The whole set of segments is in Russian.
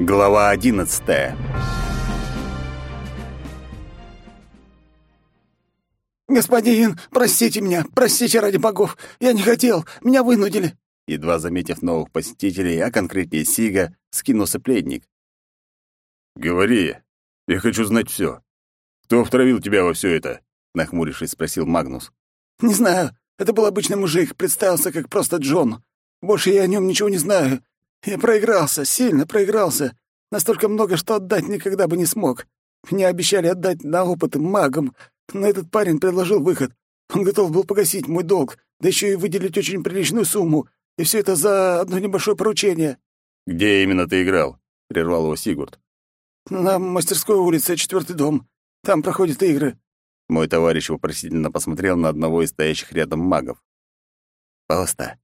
Глава одиннадцатая. «Господин, простите меня, простите ради богов, я не хотел, меня вынудили!» Едва заметив новых посетителей, а конкретнее Сига, скинулся пледник. «Говори, я хочу знать все. Кто втравил тебя во все это?» — нахмурившись, спросил Магнус. «Не знаю, это был обычный мужик, представился как просто Джон. Больше я о нем ничего не знаю. Я проигрался, сильно проигрался. Настолько много, что отдать никогда бы не смог. Мне обещали отдать на опыт магам, но этот парень предложил выход. Он готов был погасить мой долг, да еще и выделить очень приличную сумму, и все это за одно небольшое поручение». «Где именно ты играл?» — прервал его Сигурд. «На мастерской улице, четвертый дом. Там проходят игры». Мой товарищ вопросительно посмотрел на одного из стоящих рядом магов. «Пусто.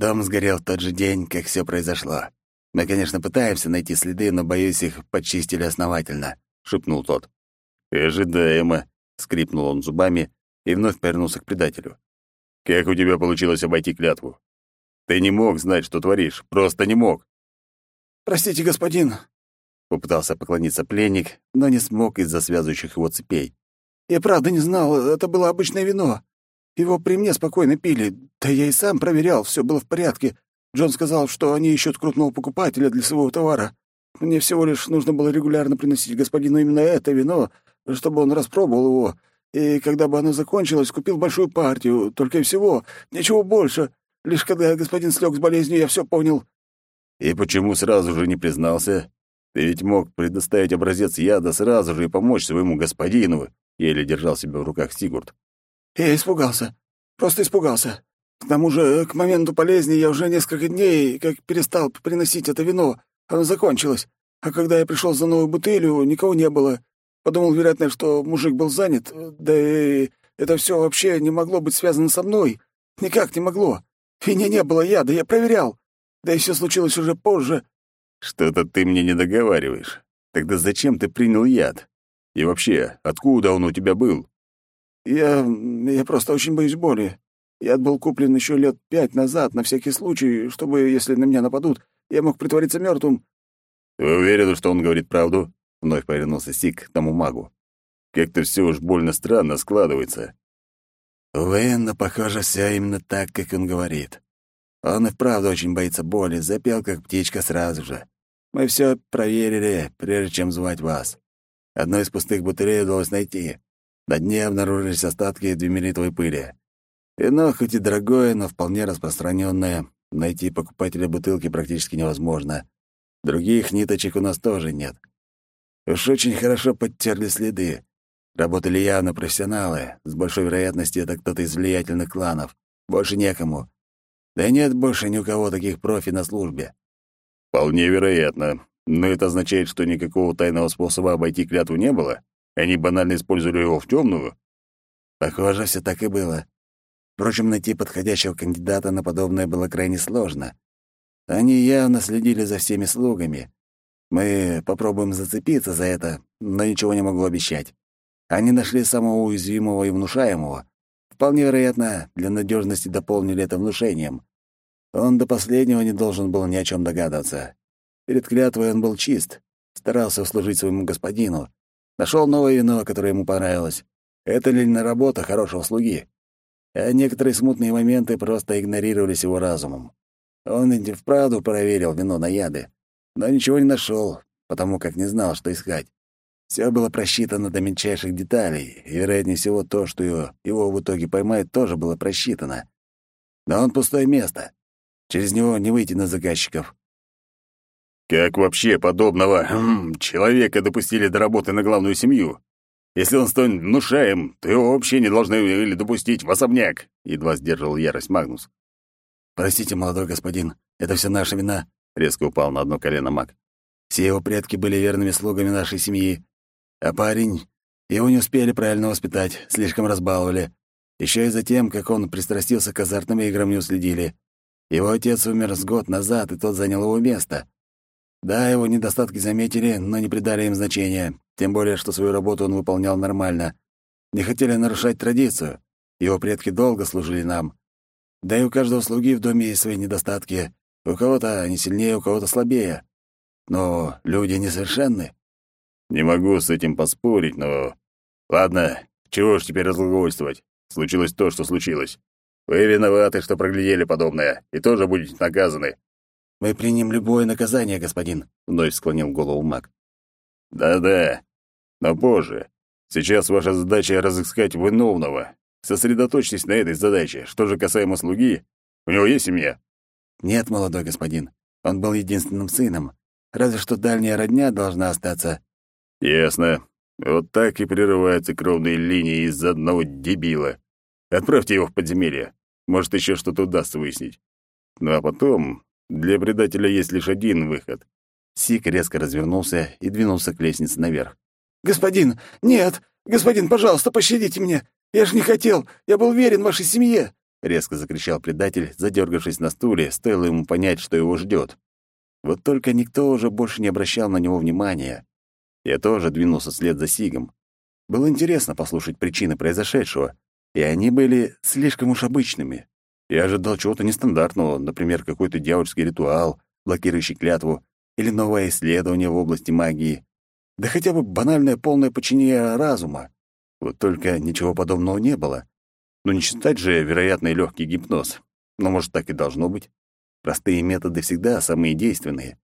Дом сгорел в тот же день, как все произошло. Мы, конечно, пытаемся найти следы, но, боюсь, их почистили основательно», — шепнул тот. «Ожидаемо», — скрипнул он зубами и вновь повернулся к предателю. «Как у тебя получилось обойти клятву? Ты не мог знать, что творишь, просто не мог». «Простите, господин», — попытался поклониться пленник, но не смог из-за связывающих его цепей. «Я правда не знал, это было обычное вино. Его при мне спокойно пили, да я и сам проверял, все было в порядке. Джон сказал, что они ищут крупного покупателя для своего товара. Мне всего лишь нужно было регулярно приносить господину именно это вино, чтобы он распробовал его, и когда бы оно закончилось, купил большую партию, только и всего, ничего больше. Лишь когда господин слег с болезнью, я все понял». «И почему сразу же не признался? Ты ведь мог предоставить образец яда сразу же и помочь своему господину», — еле держал себя в руках Сигурд. Я испугался. Просто испугался. К тому же, к моменту болезни я уже несколько дней как перестал приносить это вино. Оно закончилось. А когда я пришел за новую бутылью, никого не было. Подумал, вероятно, что мужик был занят. Да и это все вообще не могло быть связано со мной. Никак не могло. В вине не было яда, я проверял. Да и все случилось уже позже. Что-то ты мне не договариваешь. Тогда зачем ты принял яд? И вообще, откуда он у тебя был? Я... я просто очень боюсь боли. Яд был куплен еще лет пять назад, на всякий случай, чтобы, если на меня нападут, я мог притвориться мертвым. «Ты уверен, что он говорит правду?» — вновь повернулся Сик к тому магу. «Как-то все уж больно странно складывается». Увы, но похоже, все именно так, как он говорит. Он и вправду очень боится боли, запел как птичка сразу же. Мы все проверили, прежде чем звать вас. Одну из пустых бутылей удалось найти. На дне обнаружились остатки двемеритовой пыли. Вино хоть и дорогое, но вполне распространенное. Найти покупателя бутылки практически невозможно. Других ниточек у нас тоже нет. Уж очень хорошо подтерли следы. Работали явно профессионалы. С большой вероятностью это кто-то из влиятельных кланов. Больше некому. Да нет больше ни у кого таких профи на службе. Вполне вероятно. Но это означает, что никакого тайного способа обойти клятву не было? Они банально использовали его в темную? Похоже, все так и было. Впрочем, найти подходящего кандидата на подобное было крайне сложно. Они явно следили за всеми слугами. Мы попробуем зацепиться за это, но ничего не могу обещать. Они нашли самого уязвимого и внушаемого. Вполне вероятно, для надежности дополнили это внушением. Он до последнего не должен был ни о чем догадываться. Перед клятвой он был чист, старался услужить своему господину, нашел новое вино, которое ему понравилось. Это ли не работа хорошего слуги? А некоторые смутные моменты просто игнорировались его разумом. Он и вправду проверил вино на яды, но ничего не нашел, потому как не знал, что искать. Все было просчитано до мельчайших деталей, и, вероятнее всего, то, что его, его в итоге поймают, тоже было просчитано. Но он пустое место. Через него не выйти на заказчиков. Как вообще подобного хм, человека допустили до работы на главную семью? Если он столь внушаем, то его вообще не должны или допустить в особняк», — едва сдерживал ярость Магнус. «Простите, молодой господин, это все наша вина», — резко упал на одно колено маг. «Все его предки были верными слугами нашей семьи, а парень... Его не успели правильно воспитать, слишком разбаловали. Еще и за тем, как он пристрастился к азартным играм, не уследили. Его отец умер с год назад, и тот занял его место. Да, его недостатки заметили, но не придали им значения, тем более, что свою работу он выполнял нормально. Не хотели нарушать традицию. Его предки долго служили нам. Да и у каждого слуги в доме есть свои недостатки. У кого-то они сильнее, у кого-то слабее. но люди несовершенны. Не могу с этим поспорить, но... Ладно, чего ж теперь разглагольствовать? Случилось то, что случилось. Вы виноваты, что проглядели подобное, и тоже будете наказаны. Мы примем любое наказание, господин, вновь склонил голову маг. Да-да, но позже. Сейчас ваша задача разыскать виновного. Сосредоточьтесь на этой задаче. Что же касаемо слуги, у него есть семья? Нет, молодой господин. Он был единственным сыном. Разве что дальняя родня должна остаться. Ясно. Вот так и прерываются кровные линии из-за одного дебила. Отправьте его в подземелье. Может, еще что-то удастся выяснить. Ну а потом для предателя есть лишь один выход. Сик резко развернулся и двинулся к лестнице наверх. «Господин, нет! Господин, пожалуйста, пощадите меня! Я же не хотел! Я был верен вашей семье!» Резко закричал предатель, задергавшись на стуле, стоило ему понять, что его ждет. Вот только никто уже больше не обращал на него внимания. Я тоже двинулся вслед за Сигом. Было интересно послушать причины произошедшего, и они были слишком уж обычными. Я ожидал чего-то нестандартного, например, какой-то дьявольский ритуал, блокирующий клятву, или новое исследование в области магии, да хотя бы банальное полное подчинение разума. Вот только ничего подобного не было. Ну не считать же вероятный легкий гипноз. Но, может, так и должно быть. Простые методы всегда самые действенные.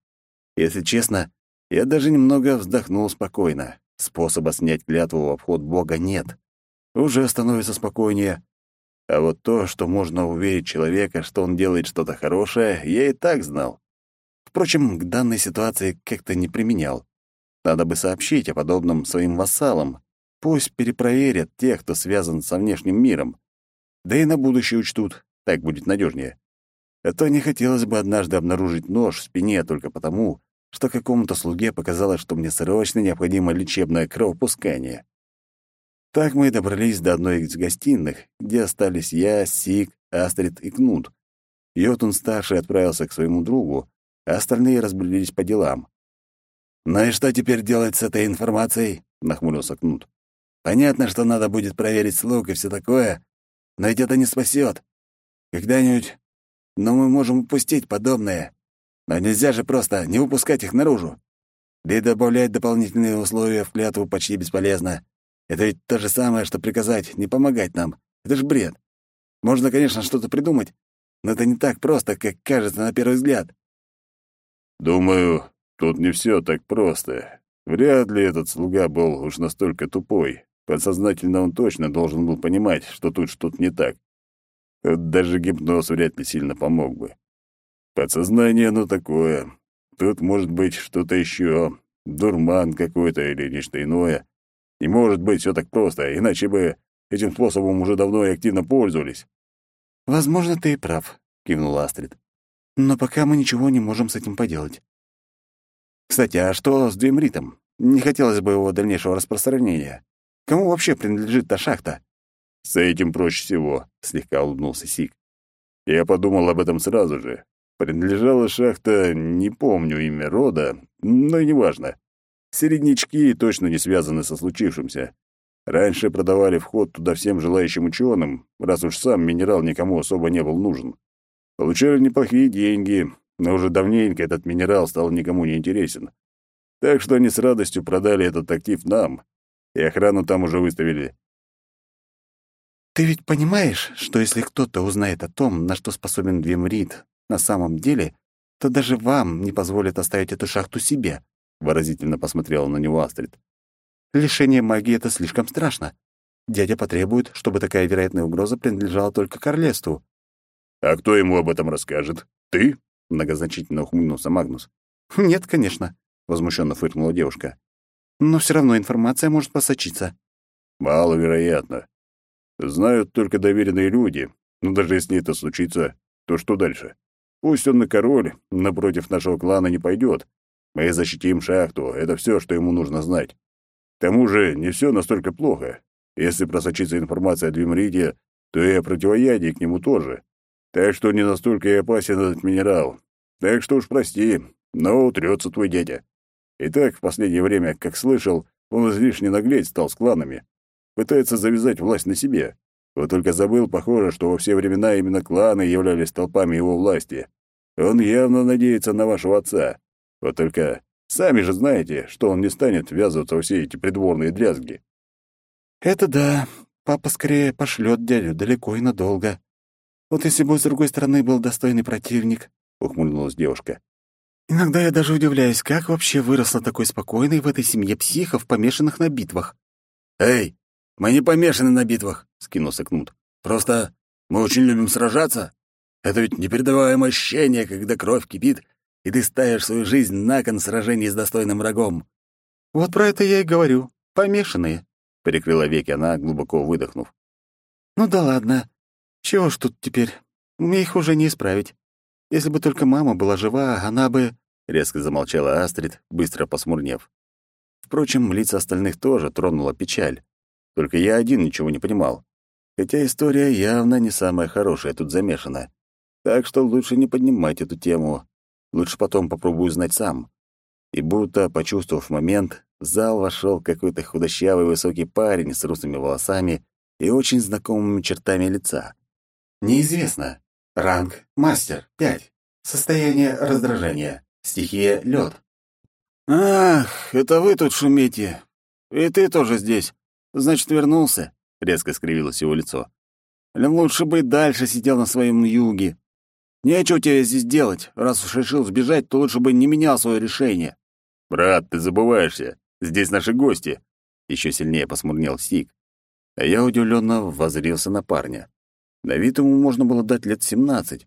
Если честно, я даже немного вздохнул спокойно. Способа снять клятву в обход Бога нет. Уже становится спокойнее. А вот то, что можно уверить человека, что он делает что-то хорошее, я и так знал. Впрочем, к данной ситуации как-то не применял. Надо бы сообщить о подобном своим вассалам. Пусть перепроверят тех, кто связан со внешним миром. Да и на будущее учтут, так будет надежнее. А то не хотелось бы однажды обнаружить нож в спине только потому, что какому-то слуге показалось, что мне срочно необходимо лечебное кровопускание. Так мы и добрались до одной из гостиных, где остались я, Сик, Астрид и Кнут. Йотун-старший отправился к своему другу, а остальные разбрелись по делам. «Ну и что теперь делать с этой информацией?» — нахмурился Кнут. «Понятно, что надо будет проверить слуг и все такое, но ведь это не спасет. Когда-нибудь... Но мы можем упустить подобное. Но нельзя же просто не выпускать их наружу. Да и добавлять дополнительные условия в клятву почти бесполезно. Это ведь то же самое, что приказать не помогать нам. Это ж бред. Можно, конечно, что-то придумать, но это не так просто, как кажется на первый взгляд. Думаю, тут не все так просто. Вряд ли этот слуга был уж настолько тупой. Подсознательно он точно должен был понимать, что тут что-то не так. Даже гипноз вряд ли сильно помог бы. Подсознание оно такое. Тут может быть что-то еще, дурман какой-то или нечто иное. Не может быть все так просто, иначе бы этим способом уже давно и активно пользовались. «Возможно, ты и прав», — кивнул Астрид. «Но пока мы ничего не можем с этим поделать. Кстати, а что с Двимритом? Не хотелось бы его дальнейшего распространения. Кому вообще принадлежит та шахта?» «С этим проще всего», — слегка улыбнулся Сик. «Я подумал об этом сразу же. Принадлежала шахта, не помню имя рода, но и неважно. Середнячки точно не связаны со случившимся. Раньше продавали вход туда всем желающим ученым, раз уж сам минерал никому особо не был нужен. Получали неплохие деньги, но уже давненько этот минерал стал никому не интересен. Так что они с радостью продали этот актив нам, и охрану там уже выставили. «Ты ведь понимаешь, что если кто-то узнает о том, на что способен Вимрит на самом деле, то даже вам не позволят оставить эту шахту себе?» — выразительно посмотрела на него Астрид. «Лишение магии — это слишком страшно. Дядя потребует, чтобы такая вероятная угроза принадлежала только королевству». «А кто ему об этом расскажет? Ты?» — многозначительно ухмыльнулся Магнус. «Нет, конечно», — возмущенно фыркнула девушка. «Но все равно информация может просочиться». «Маловероятно. Знают только доверенные люди, но даже если это случится, то что дальше? Пусть он на король, напротив нашего клана не пойдет. Мы защитим шахту, это все, что ему нужно знать. К тому же не все настолько плохо. Если просочится информация о Двимриде, то и о противоядии к нему тоже. Так что не настолько и опасен этот минерал. Так что уж прости, но утрется твой дядя. И так в последнее время, как слышал, он излишне наглеть стал с кланами. Пытается завязать власть на себе. Вот только забыл, похоже, что во все времена именно кланы являлись толпами его власти. Он явно надеется на вашего отца. Вот только Сами же знаете, что он не станет ввязываться во все эти придворные дрязги. Это да. Папа скорее пошлет дядю далеко и надолго. Вот если бы с другой стороны был достойный противник, ухмыльнулась девушка. Иногда я даже удивляюсь, как вообще выросла такой спокойной в этой семье психов, помешанных на битвах. Эй, мы не помешаны на битвах, скинулся Кнут. Просто мы очень любим сражаться. Это ведь непередаваемое ощущение, когда кровь кипит, и ты ставишь свою жизнь на кон сражений с достойным врагом. Вот про это я и говорю. Помешанные, прикрыла веки она, глубоко выдохнув. Ну да ладно. Чего ж тут теперь? Мне их уже не исправить. Если бы только мама была жива, она бы...» Резко замолчала Астрид, быстро посмурнев. Впрочем, лица остальных тоже тронула печаль. Только я один ничего не понимал. Хотя история явно не самая хорошая тут замешана. Так что лучше не поднимать эту тему. Лучше потом попробую знать сам. И будто, почувствовав момент, в зал вошел какой-то худощавый высокий парень с русыми волосами и очень знакомыми чертами лица. Неизвестно. Ранг — мастер, 5. Состояние раздражения. Стихия — лед. «Ах, это вы тут шумите. И ты тоже здесь. Значит, вернулся?» — резко скривилось его лицо. «Лучше бы дальше сидел на своем юге. Нечего тебе здесь делать. Раз уж решил сбежать, то лучше бы не менял свое решение». «Брат, ты забываешься. Здесь наши гости». Еще сильнее посмурнел Стик. А я удивленно воззрился на парня. На вид ему можно было дать лет семнадцать.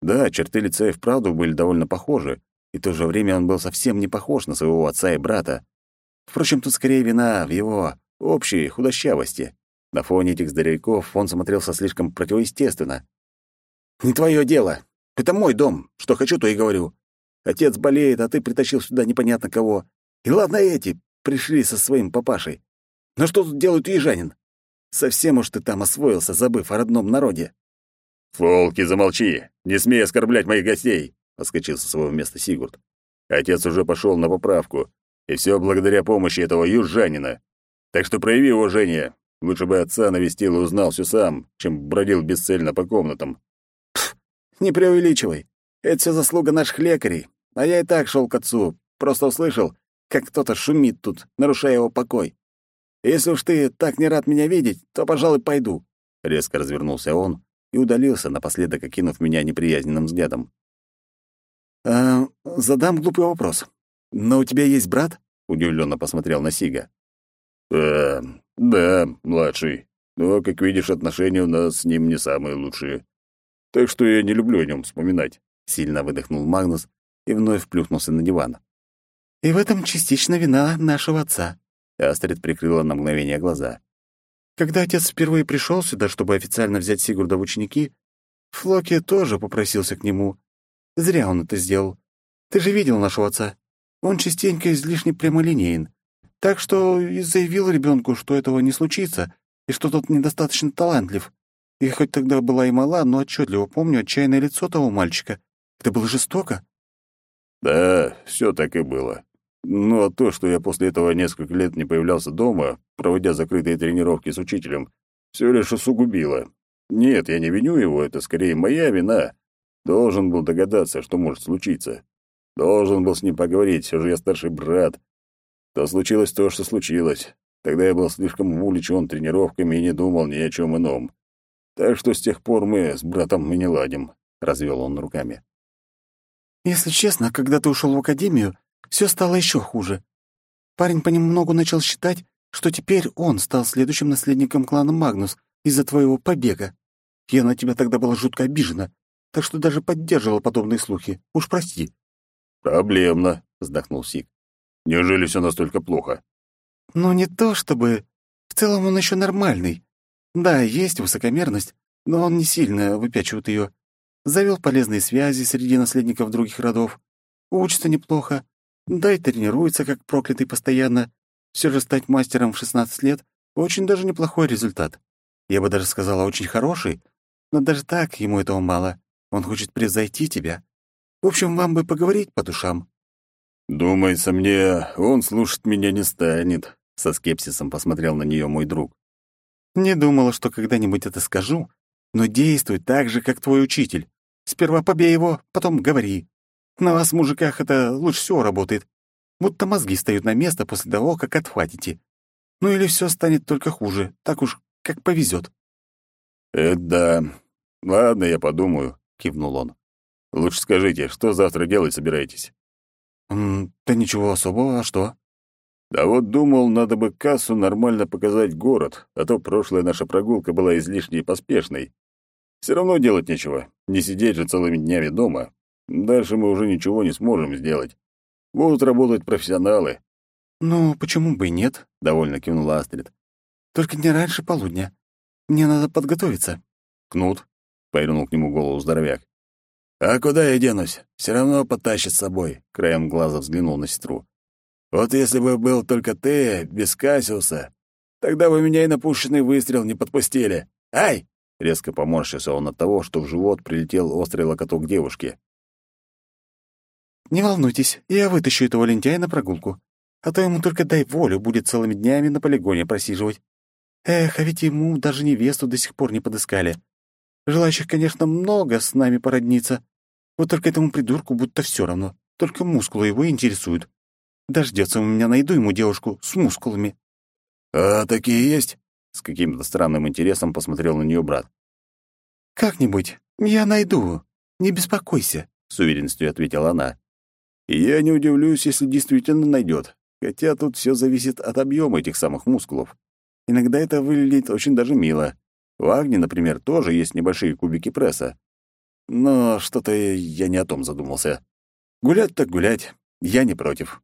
Да, черты лица и вправду были довольно похожи, и в то же время он был совсем не похож на своего отца и брата. Впрочем, тут скорее вина в его общей худощавости. На фоне этих здоровяков он смотрелся слишком противоестественно. «Не твое дело. Это мой дом. Что хочу, то и говорю. Отец болеет, а ты притащил сюда непонятно кого. И ладно эти пришли со своим папашей. Но что тут делает южанин? Совсем уж ты там освоился, забыв о родном народе. «Фолки, замолчи! Не смей оскорблять моих гостей!» — подскочил со своего места Сигурд. Отец уже пошел на поправку, и все благодаря помощи этого южанина. Так что прояви уважение. Лучше бы отца навестил и узнал все сам, чем бродил бесцельно по комнатам. Не преувеличивай. Это все заслуга наших лекарей. А я и так шел к отцу, просто услышал, как кто-то шумит тут, нарушая его покой. Если уж ты так не рад меня видеть, то, пожалуй, пойду». Резко развернулся он и удалился, напоследок окинув меня неприязненным взглядом. «А, задам глупый вопрос. Но у тебя есть брат?» — удивленно посмотрел на Сига. «Э, да, младший. Но, как видишь, отношения у нас с ним не самые лучшие. Так что я не люблю о нем вспоминать», — сильно выдохнул Магнус и вновь плюхнулся на диван. «И в этом частично вина нашего отца», Астрид прикрыла на мгновение глаза. Когда отец впервые пришел сюда, чтобы официально взять Сигурда в ученики, Флоки тоже попросился к нему. Зря он это сделал. Ты же видел нашего отца. Он частенько излишне прямолинеен. Так что и заявил ребенку, что этого не случится, и что тот недостаточно талантлив. И хоть тогда была и мала, но отчетливо помню отчаянное лицо того мальчика. Это было жестоко. Да, все так и было. Ну а то, что я после этого несколько лет не появлялся дома, проводя закрытые тренировки с учителем, все лишь усугубило. Нет, я не виню его, это скорее моя вина. Должен был догадаться, что может случиться. Должен был с ним поговорить, все же я старший брат. То случилось то, что случилось. Тогда я был слишком увлечен тренировками и не думал ни о чем ином. Так что с тех пор мы с братом и не ладим», — развел он руками. «Если честно, когда ты ушел в академию, все стало еще хуже. Парень понемногу начал считать, что теперь он стал следующим наследником клана Магнус из-за твоего побега. Я на тебя тогда была жутко обижена, так что даже поддерживала подобные слухи. Уж прости». «Проблемно», — вздохнул Сик. «Неужели все настолько плохо?» «Ну, не то чтобы. В целом он еще нормальный. Да, есть высокомерность, но он не сильно выпячивает ее. Завел полезные связи среди наследников других родов. Учится неплохо. Да и тренируется, как проклятый постоянно. Все же стать мастером в 16 лет — очень даже неплохой результат. Я бы даже сказала, очень хороший, но даже так ему этого мало. Он хочет превзойти тебя. В общем, вам бы поговорить по душам». «Думается мне, он слушать меня не станет», — со скепсисом посмотрел на нее мой друг. «Не думала, что когда-нибудь это скажу, но действуй так же, как твой учитель. Сперва побей его, потом говори. На вас, мужиках, это лучше всего работает. будто мозги встают на место после того, как отхватите. Ну или все станет только хуже, так уж как повезет. «Это да. Ладно, я подумаю», — кивнул он. «Лучше скажите, что завтра делать собираетесь?» «М «Да ничего особого, а что?» «Да вот думал, надо бы кассу нормально показать город, а то прошлая наша прогулка была излишней и поспешной. Все равно делать нечего, не сидеть же целыми днями дома. Дальше мы уже ничего не сможем сделать. Будут работать профессионалы». «Ну, почему бы и нет?» — довольно кивнула Астрид. «Только не раньше полудня. Мне надо подготовиться». «Кнут?» — повернул к нему голову здоровяк. «А куда я денусь? Все равно потащит с собой», — краем глаза взглянул на сестру. «Вот если бы был только ты, без Кассиуса, тогда бы меня и на пушечный выстрел не подпустили. Ай!» Резко поморщился он от того, что в живот прилетел острый локоток девушки. «Не волнуйтесь, я вытащу этого лентяя на прогулку, а то ему только дай волю, будет целыми днями на полигоне просиживать. Эх, а ведь ему даже невесту до сих пор не подыскали. Желающих, конечно, много с нами породниться. Вот только этому придурку будто все равно. Только мускулы его интересуют. Дождется у меня, найду ему девушку с мускулами». «А такие есть?» — с каким-то странным интересом посмотрел на нее брат. «Как-нибудь. Я найду. Не беспокойся», — с уверенностью ответила она. Я не удивлюсь, если действительно найдет. Хотя тут все зависит от объема этих самых мускулов. Иногда это выглядит очень даже мило. У Агни, например, тоже есть небольшие кубики пресса. Но что-то я не о том задумался. Гулять так гулять. Я не против.